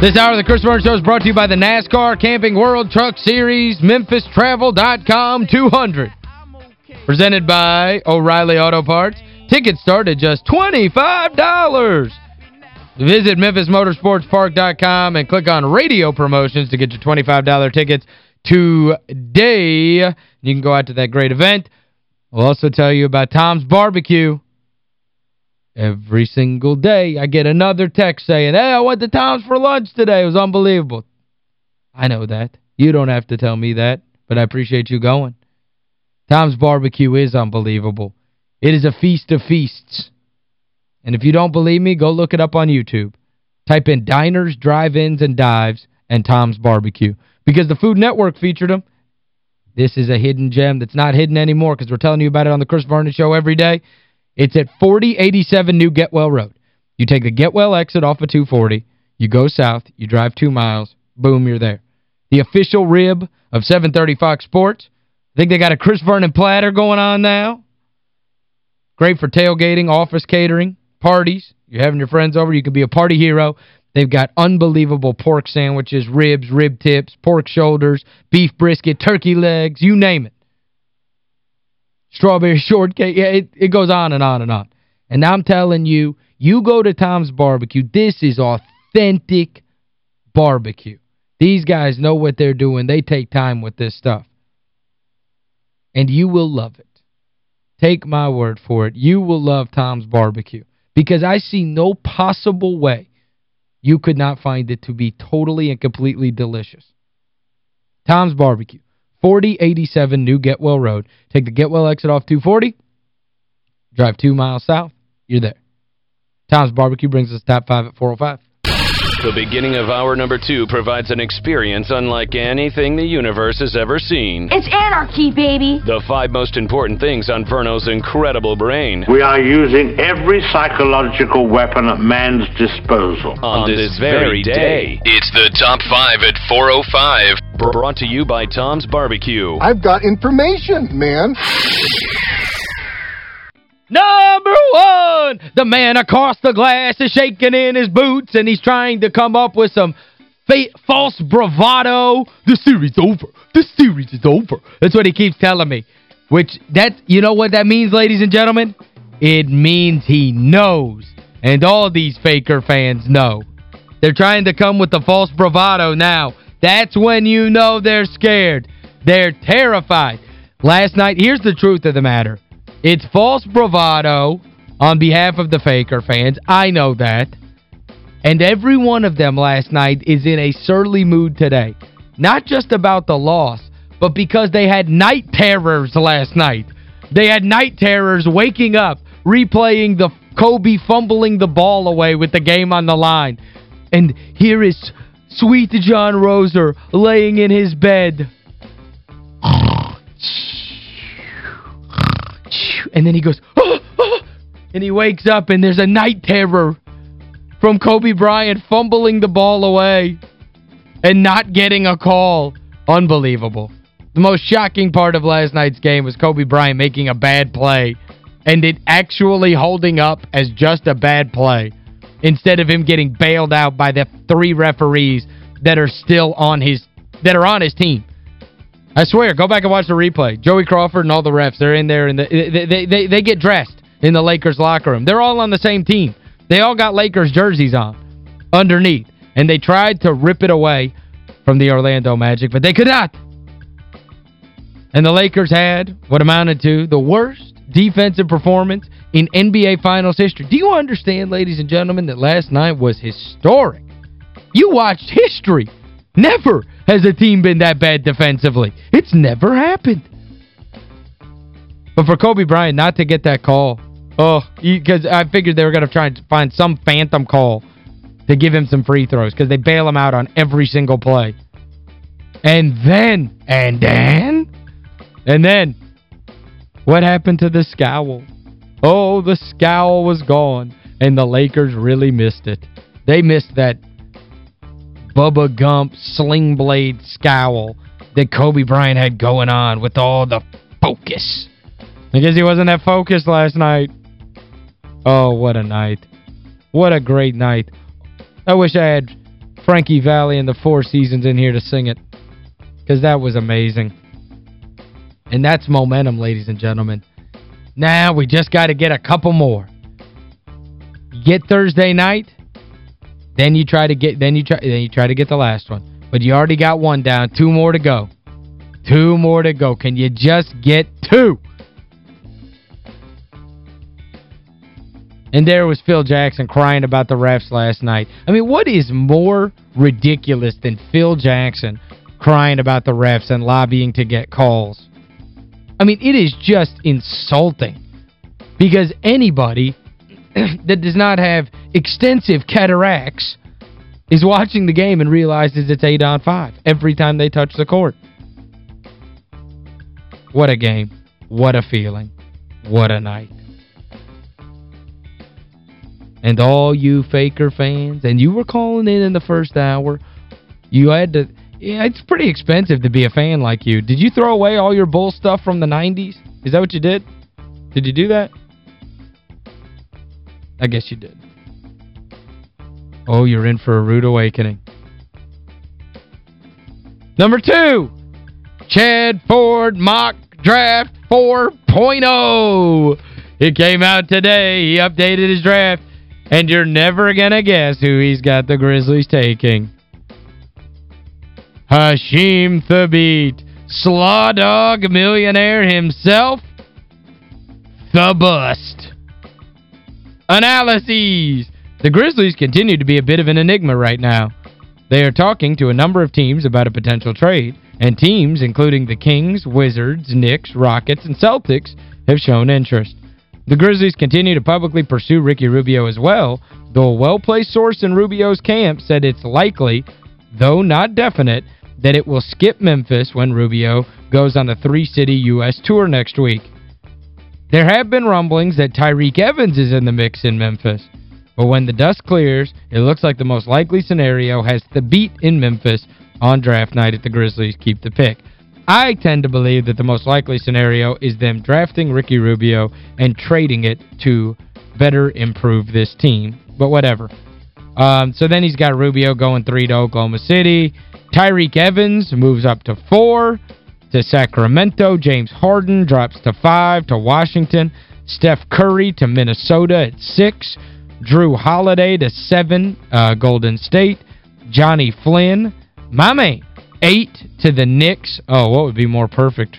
This hour of the Chris Vernon Show is brought to you by the NASCAR Camping World Truck Series MemphisTravel.com 200. Presented by O'Reilly Auto Parts. Tickets start at just $25. Visit MemphisMotorsportsPark.com and click on radio promotions to get your $25 tickets today. You can go out to that great event. We'll also tell you about Tom's Barbecue. Every single day I get another text saying, hey, I went to Tom's for lunch today. It was unbelievable. I know that. You don't have to tell me that, but I appreciate you going. Tom's Barbecue is unbelievable. It is a feast of feasts. And if you don't believe me, go look it up on YouTube. Type in Diners, Drive-Ins, and Dives and Tom's Barbecue. Because the Food Network featured them. This is a hidden gem that's not hidden anymore because we're telling you about it on the Chris Vernon Show every day. It's at 4087 New Getwell Road. You take the Getwell exit off of 240. You go south. You drive two miles. Boom, you're there. The official rib of 730 Fox Sports. I think they got a Chris Vernon platter going on now. Great for tailgating, office catering, parties. You're having your friends over. You can be a party hero. They've got unbelievable pork sandwiches, ribs, rib tips, pork shoulders, beef brisket, turkey legs, you name it. Strawberry shortcake. Yeah, it, it goes on and on and on. And I'm telling you, you go to Tom's Barbecue, this is authentic barbecue. These guys know what they're doing. They take time with this stuff. And you will love it. Take my word for it. You will love Tom's Barbecue. Because I see no possible way you could not find it to be totally and completely delicious. Tom's Barbecue, 4087 New Getwell Road. Take the Getwell exit off 240, drive two miles south, you're there. Tom's Barbecue brings us top five at 405. The beginning of hour number two provides an experience unlike anything the universe has ever seen. It's anarchy, baby. The five most important things on Verno's incredible brain We are using every psychological weapon at man's disposal. on this very day. It's the top five at 405. Brought to you by Tom's Barbecue. I've got information, man. Number one, the man across the glass is shaking in his boots and he's trying to come up with some false bravado. The series over. The series is over. That's what he keeps telling me. Which, that you know what that means, ladies and gentlemen? It means he knows. And all these Faker fans know. They're trying to come with the false bravado now. That's when you know they're scared. They're terrified. Last night, here's the truth of the matter. It's false bravado on behalf of the Faker fans. I know that. And every one of them last night is in a surly mood today. Not just about the loss, but because they had night terrors last night. They had night terrors waking up, replaying the Kobe fumbling the ball away with the game on the line. And here is sweet John Roser laying in his bed. And then he goes, and he wakes up and there's a night terror from Kobe Bryant fumbling the ball away and not getting a call. Unbelievable. The most shocking part of last night's game was Kobe Bryant making a bad play and it actually holding up as just a bad play instead of him getting bailed out by the three referees that are still on his that are on his team. I swear, go back and watch the replay. Joey Crawford and all the refs, they're in there and the, they, they, they, they get dressed in the Lakers locker room. They're all on the same team. They all got Lakers jerseys on underneath. And they tried to rip it away from the Orlando Magic, but they could not. And the Lakers had what amounted to the worst defensive performance in NBA Finals history. Do you understand, ladies and gentlemen, that last night was historic? You watched history. Never has a team been that bad defensively. It's never happened. But for Kobe Bryant not to get that call, oh, because I figured they were going to try and find some phantom call to give him some free throws because they bail him out on every single play. And then, and then, and then, what happened to the scowl? Oh, the scowl was gone, and the Lakers really missed it. They missed that Bubba Gump sling blade scowl that Kobe Bryant had going on with all the focus. I guess he wasn't that focused last night. Oh, what a night. What a great night. I wish I had Frankie Valli and the Four Seasons in here to sing it. Because that was amazing. And that's momentum, ladies and gentlemen. Now we just got to get a couple more. Get Thursday night, then you try to get then you try then you try to get the last one. But you already got one down, two more to go. Two more to go. Can you just get two? And there was Phil Jackson crying about the refs last night. I mean, what is more ridiculous than Phil Jackson crying about the refs and lobbying to get calls? I mean, it is just insulting. Because anybody that does not have extensive cataracts is watching the game and realizes it's 8 on 5 every time they touch the court. What a game. What a feeling. What a night. And all you Faker fans, and you were calling in in the first hour, you had to, yeah, it's pretty expensive to be a fan like you. Did you throw away all your bull stuff from the 90s? Is that what you did? Did you do that? I guess you did. Oh, you're in for a rude awakening. Number two, Chad Ford Mock Draft 4.0. It came out today. He updated his draft. And you're never going to guess who he's got the Grizzlies taking. Hasheem Thabeet, Slaw Dog millionaire himself, the bust. Analyses. The Grizzlies continue to be a bit of an enigma right now. They are talking to a number of teams about a potential trade, and teams, including the Kings, Wizards, Knicks, Rockets, and Celtics, have shown interest. The Grizzlies continue to publicly pursue Ricky Rubio as well, though a well-placed source in Rubio's camp said it's likely, though not definite, that it will skip Memphis when Rubio goes on a three-city U.S. tour next week. There have been rumblings that Tyreke Evans is in the mix in Memphis, but when the dust clears, it looks like the most likely scenario has Thabeet in Memphis on draft night if the Grizzlies keep the pick. I tend to believe that the most likely scenario is them drafting Ricky Rubio and trading it to better improve this team. But whatever. Um, so then he's got Rubio going three to Oklahoma City. Tyreke Evans moves up to four to Sacramento. James Harden drops to five to Washington. Steph Curry to Minnesota at six. Jrue Holiday to seven, uh, Golden State. Johnny Flynn, my man, eight to the Knicks. Oh, what would be more perfect?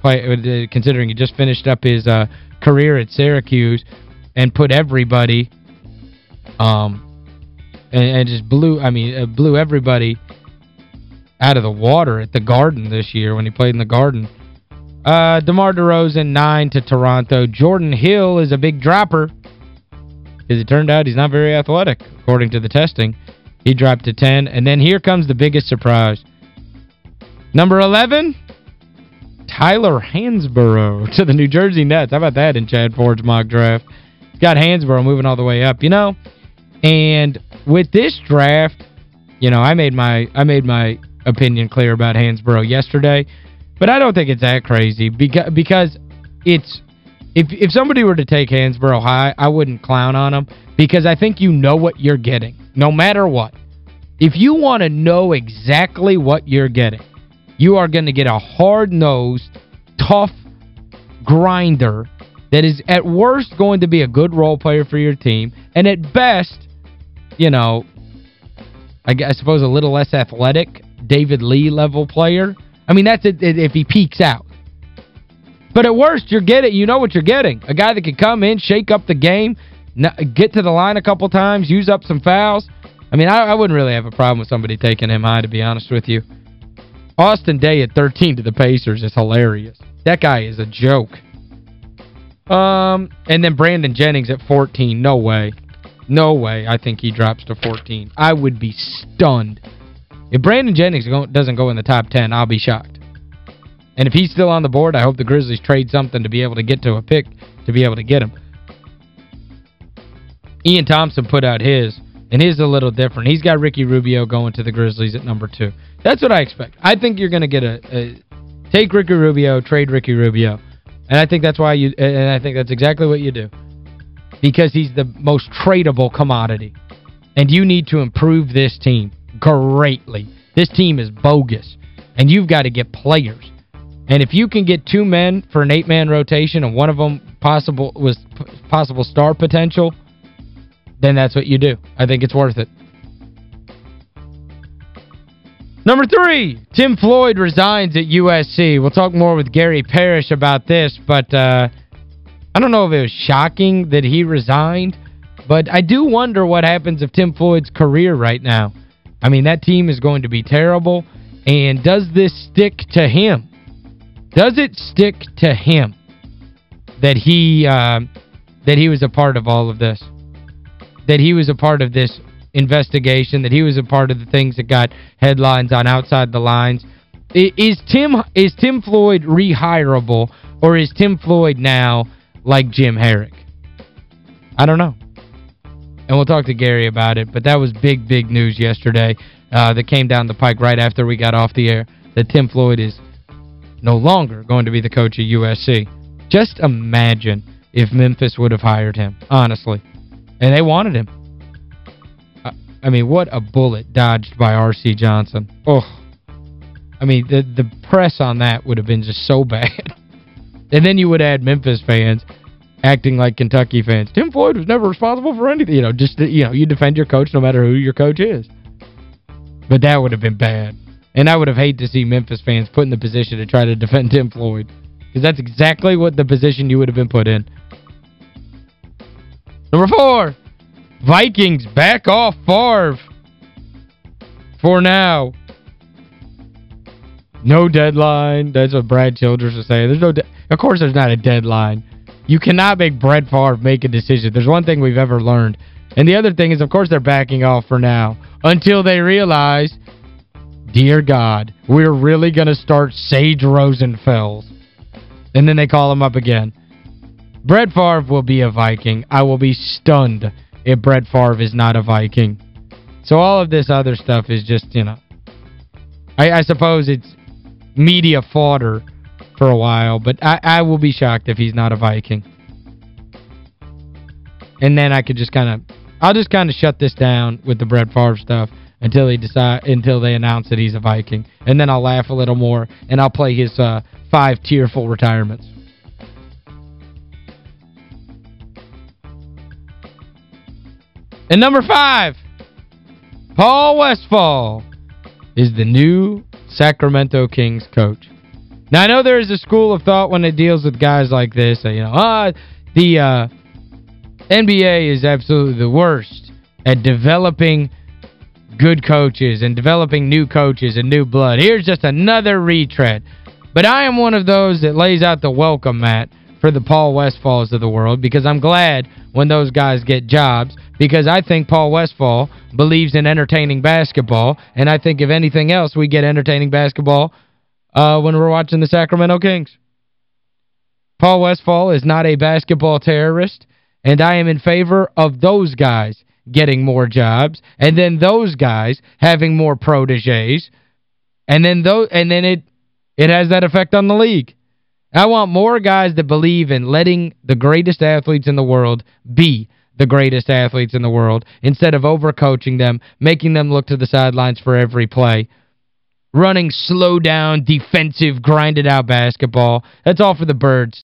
Play, considering he just finished up his uh, career at Syracuse and put everybody um and, and just blew I mean uh, blew everybody out of the water at the Garden this year when he played in the Garden. Uh, DeMar DeRozan, 9 to Toronto. Jordan Hill is a big dropper. As it turned out, he's not very athletic, according to the testing. He dropped to 10. And then here comes the biggest surprise. Number 11, Tyler Hansbrough to the New Jersey Nets. How about that in Chad Ford's mock draft? He's got Hansbrough moving all the way up. You know, and with this draft, you know, I made my I made my opinion clear about Hansbrough yesterday, but I don't think it's that crazy because because it's if if somebody were to take Hansbrough high, I wouldn't clown on him because I think you know what you're getting no matter what. If you want to know exactly what you're getting, you are going to get a hard-nosed, tough grinder that is at worst going to be a good role player for your team and at best, you know, I, I suppose a little less athletic, David Lee level player. I mean, that's if he peaks out. But at worst, you're getting you know what you're getting. A guy that can come in, shake up the game, get to the line a couple times, use up some fouls. I mean, I, I wouldn't really have a problem with somebody taking him high, to be honest with you. Austin Daye at 13 to the Pacers is hilarious. That guy is a joke. Um, And then Brandon Jennings at 14. No way. No way I think he drops to 14. I would be stunned If Brandon Jennings doesn't go in the top 10, I'll be shocked. And if he's still on the board, I hope the Grizzlies trade something to be able to get to a pick to be able to get him. Ian Thomsen put out his, and his is a little different. He's got Ricky Rubio going to the Grizzlies at number two. That's what I expect. I think you're going to get a, a take Ricky Rubio, trade Ricky Rubio. And I think that's why you and I think that's exactly what you do. Because he's the most tradable commodity. And you need to improve this team greatly. This team is bogus. And you've got to get players. And if you can get two men for an eight-man rotation and one of them possible was possible star potential, then that's what you do. I think it's worth it. Number three, Tim Floyd resigns at USC. We'll talk more with Gary Parrish about this, but uh, I don't know if it was shocking that he resigned, but I do wonder what happens if Tim Floyd's career right now. I mean, that team is going to be terrible, and does this stick to him? Does it stick to him that he uh, that he was a part of all of this? That he was a part of this investigation, that he was a part of the things that got headlines on Outside the Lines. Is Tim is Tim Floyd rehireable or is Tim Floyd now like Jim Harrick? I don't know. And we'll talk to Gary about it, but that was big, big news yesterday uh, that came down the pike right after we got off the air, that Tim Floyd is no longer going to be the coach of USC. Just imagine if Memphis would have hired him, honestly. And they wanted him. I mean, what a bullet dodged by R.C. Johnson. Oh, I mean, the the press on that would have been just so bad. And then you would add Memphis fans acting like Kentucky fans. Tim Floyd was never responsible for anything. You know, just, you know, you defend your coach no matter who your coach is. But that would have been bad. And I would have hated to see Memphis fans put in the position to try to defend Tim Floyd. Because that's exactly what the position you would have been put in. Number four, Vikings back off Favre for now. No deadline. That's what Brad Childress was saying. There's no Of course there's not a deadline. You cannot make Brett Favre make a decision. There's one thing we've ever learned. And the other thing is, of course, they're backing off for now. Until they realize, dear God, we're really going to start Sage Rosenfels. And then they call him up again. Brett Favre will be a Viking. I will be stunned if Brett Favre is not a Viking. So all of this other stuff is just, you know, I, I suppose it's media fodder for a while, but I, I will be shocked if he's not a Viking. And then I could just kind of, I'll just kind of shut this down with the Brett Favre stuff until he decide until they announce that he's a Viking. And then I'll laugh a little more, and I'll play his uh, five tearful retirements. And number five, Paul Westphal is the new Sacramento Kings coach. Now, I know there is a school of thought when it deals with guys like this, that, you know, ah, the uh, NBA is absolutely the worst at developing good coaches and developing new coaches and new blood. Here's just another retread. But I am one of those that lays out the welcome mat for the Paul Westphals of the world because I'm glad when those guys get jobs because I think Paul Westphal believes in entertaining basketball and I think if anything else we get entertaining basketball uh, when we're watching the Sacramento Kings. Paul Westphal is not a basketball terrorist and I am in favor of those guys getting more jobs and then those guys having more proteges and then those and then it it has that effect on the league. I want more guys that believe in letting the greatest athletes in the world be the greatest athletes in the world instead of overcoaching them, making them look to the sidelines for every play. Running slow down, defensive, grinded out basketball. That's all for the birds.